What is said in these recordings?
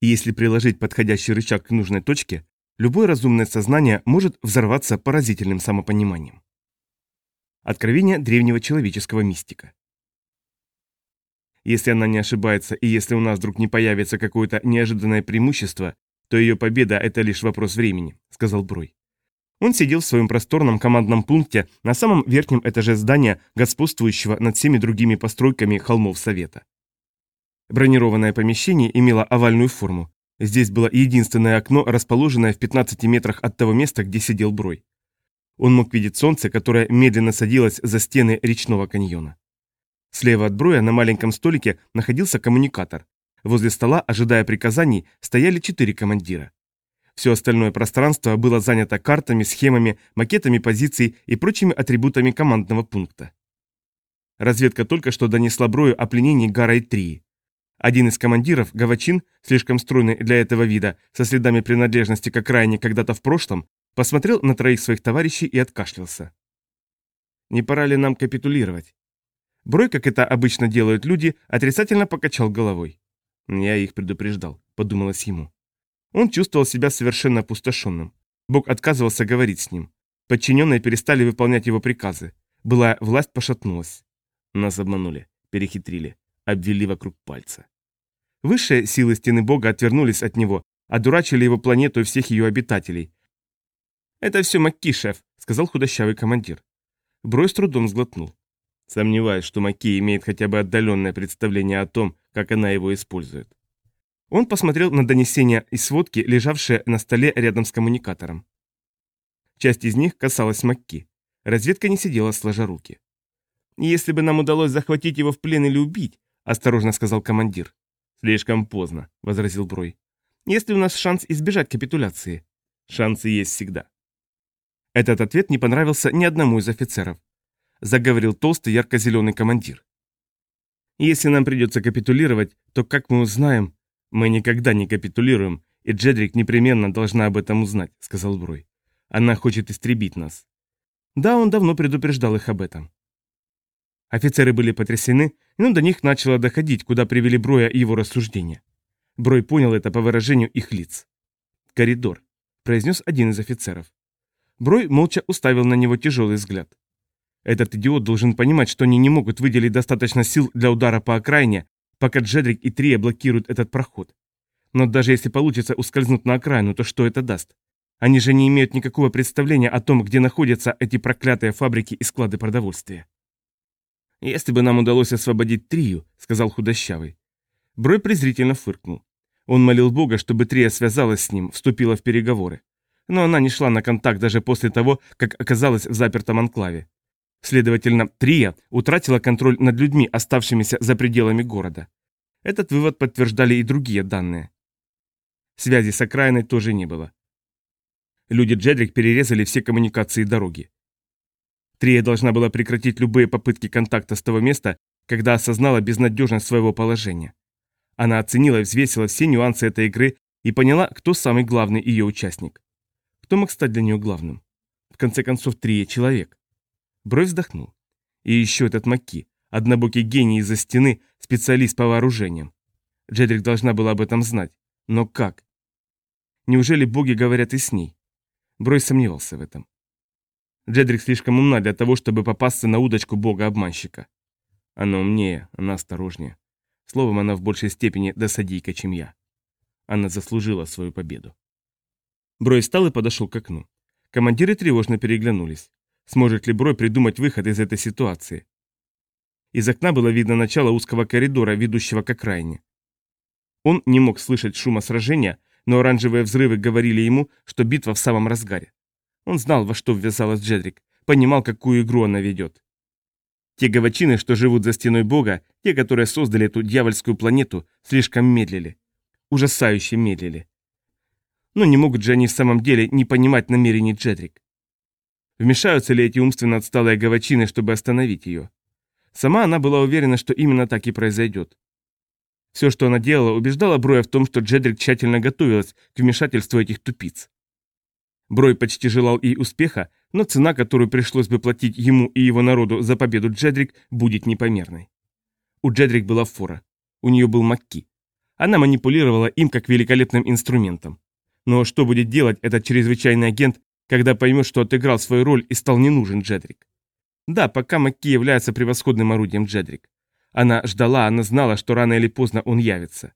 И если приложить подходящий рычаг к нужной точке, любое разумное сознание может взорваться поразительным самопониманием. Откровение древнего человеческого мистика. Если она не ошибается, и если у нас вдруг не появится какое-то неожиданное преимущество, то ее победа – это лишь вопрос времени», – сказал Брой. Он сидел в своем просторном командном пункте на самом верхнем этаже здания, господствующего над всеми другими постройками холмов Совета. Бронированное помещение имело овальную форму. Здесь было единственное окно, расположенное в 15 метрах от того места, где сидел Брой. Он мог видеть солнце, которое медленно садилось за стены речного каньона. Слева от Броя на маленьком столике находился коммуникатор. Возле стола, ожидая приказаний, стояли четыре командира. Все остальное пространство было занято картами, схемами, макетами позиций и прочими атрибутами командного пункта. Разведка только что донесла Брою о пленении Гара и Трии. Один из командиров, Гавачин, слишком стройный для этого вида, со следами принадлежности к окраине когда-то в прошлом, посмотрел на троих своих товарищей и откашлялся. «Не пора ли нам капитулировать?» Брой, как это обычно делают люди, отрицательно покачал головой. «Я их предупреждал», — подумалось ему. Он чувствовал себя совершенно опустошенным. Бог отказывался говорить с ним. Подчиненные перестали выполнять его приказы. Была власть пошатнулась. Нас обманули, перехитрили, обвели вокруг пальца. Высшие силы стены Бога отвернулись от него, одурачили его планету и всех ее обитателей. «Это все Макки, шеф», — сказал худощавый командир. Брой с трудом сглотнул. Сомневаюсь, что Макки имеет хотя бы отдаленное представление о том, как она его использует. Он посмотрел на донесения и сводки, лежавшие на столе рядом с коммуникатором. Часть из них касалась Макки. Разведка не сидела сложа руки. «Если бы нам удалось захватить его в плен или убить», – осторожно сказал командир. «Слишком поздно», – возразил Брой. «Если у нас шанс избежать капитуляции?» «Шансы есть всегда». Этот ответ не понравился ни одному из офицеров. Заговорил толстый ярко-зеленый командир. «Если нам придется капитулировать, то как мы узнаем, «Мы никогда не капитулируем, и Джедрик непременно должна об этом узнать», — сказал Брой. «Она хочет истребить нас». Да, он давно предупреждал их об этом. Офицеры были потрясены, но до них начало доходить, куда привели Броя и его рассуждения. Брой понял это по выражению их лиц. «Коридор», — произнес один из офицеров. Брой молча уставил на него тяжелый взгляд. Этот идиот должен понимать, что они не могут выделить достаточно сил для удара по окраине, пока Джедрик и Трия блокируют этот проход. Но даже если получится ускользнуть на окраину, то что это даст? Они же не имеют никакого представления о том, где находятся эти проклятые фабрики и склады продовольствия. «Если бы нам удалось освободить Трию», — сказал худощавый. Брой презрительно фыркнул. Он молил Бога, чтобы Трия связалась с ним, вступила в переговоры. Но она не шла на контакт даже после того, как оказалась в запертом анклаве. Следовательно, Трия утратила контроль над людьми, оставшимися за пределами города. Этот вывод подтверждали и другие данные. Связи с окраиной тоже не было. Люди Джедрик перерезали все коммуникации и дороги. Трия должна была прекратить любые попытки контакта с того места, когда осознала безнадежность своего положения. Она оценила и взвесила все нюансы этой игры и поняла, кто самый главный ее участник. Кто мог стать для нее главным? В конце концов, Трия – человек. Бровь вздохнул. И еще этот Маки, однобокий гений из-за стены, специалист по вооружениям. Джедрик должна была об этом знать. Но как? Неужели боги говорят и с ней? Брой сомневался в этом. Джедрик слишком умна для того, чтобы попасться на удочку бога-обманщика. Она умнее, она осторожнее. Словом, она в большей степени досадийка, чем я. Она заслужила свою победу. Брой встал и подошел к окну. Командиры тревожно переглянулись. Сможет ли Брой придумать выход из этой ситуации? Из окна было видно начало узкого коридора, ведущего к окраине. Он не мог слышать шума сражения, но оранжевые взрывы говорили ему, что битва в самом разгаре. Он знал, во что ввязалась Джедрик, понимал, какую игру она ведет. Те гавачины, что живут за стеной Бога, те, которые создали эту дьявольскую планету, слишком медлили. Ужасающе медлили. Но не могут же они в самом деле не понимать намерений Джедрик. Вмешаются ли эти умственно отсталые гавачины, чтобы остановить ее? Сама она была уверена, что именно так и произойдет. Все, что она делала, убеждала Броя в том, что Джедрик тщательно готовилась к вмешательству этих тупиц. Брой почти желал ей успеха, но цена, которую пришлось бы платить ему и его народу за победу Джедрик, будет непомерной. У Джедрик была фора. У нее был Макки. Она манипулировала им как великолепным инструментом. Но что будет делать этот чрезвычайный агент, когда поймет, что отыграл свою роль и стал не нужен Джедрик? Да, пока Макки является превосходным орудием Джедрик. Она ждала, она знала, что рано или поздно он явится.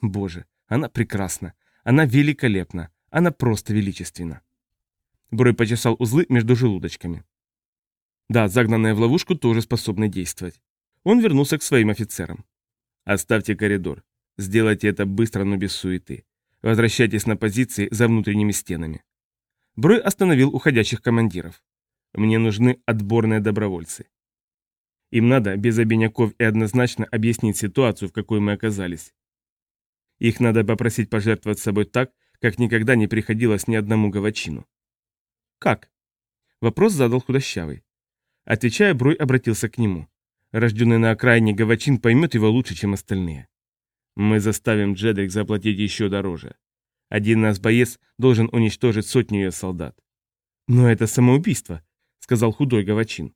Боже, она прекрасна. Она великолепна. Она просто величественна. Брой почесал узлы между желудочками. Да, загнанная в ловушку тоже способна действовать. Он вернулся к своим офицерам. «Оставьте коридор. Сделайте это быстро, но без суеты. Возвращайтесь на позиции за внутренними стенами». Брой остановил уходящих командиров. «Мне нужны отборные добровольцы. Им надо без обиняков и однозначно объяснить ситуацию, в какой мы оказались. Их надо попросить пожертвовать собой так, как никогда не приходилось ни одному гавачину. «Как?» Вопрос задал худощавый. Отвечая, Бруй обратился к нему. Рожденный на окраине гавачин поймет его лучше, чем остальные. Мы заставим Джедрик заплатить еще дороже. Один наш боец должен уничтожить сотню ее солдат. Но это самоубийство, сказал худой гавачин.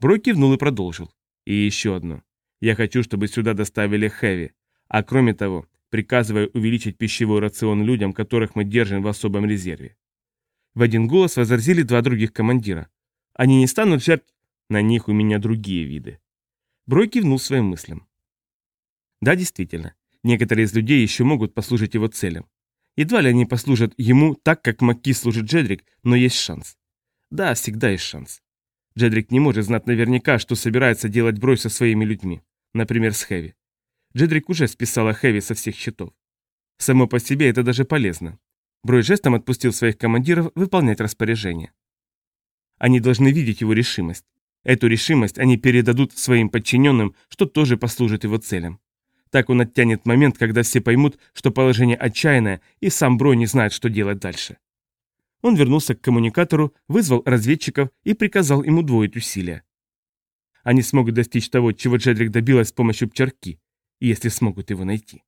Брой кивнул и продолжил. И еще одно. Я хочу, чтобы сюда доставили Хэви. А кроме того, приказываю увеличить пищевой рацион людям, которых мы держим в особом резерве. В один голос возразили два других командира. Они не станут жертв... На них у меня другие виды. Брой кивнул своим мыслям. Да, действительно, некоторые из людей еще могут послужить его целям. Едва ли они послужат ему так, как Макки служит Джедрик, но есть шанс. Да, всегда есть шанс. Джедрик не может знать наверняка, что собирается делать Брой со своими людьми, например, с Хэви. Джедрик уже списала Хэви со всех счетов. Само по себе это даже полезно. Брой жестом отпустил своих командиров выполнять распоряжение. Они должны видеть его решимость. Эту решимость они передадут своим подчиненным, что тоже послужит его целям. Так он оттянет момент, когда все поймут, что положение отчаянное, и сам Брой не знает, что делать дальше. Он вернулся к коммуникатору, вызвал разведчиков и приказал им удвоить усилия. Они смогут достичь того, чего Джедрик добилась с помощью пчерки, если смогут его найти.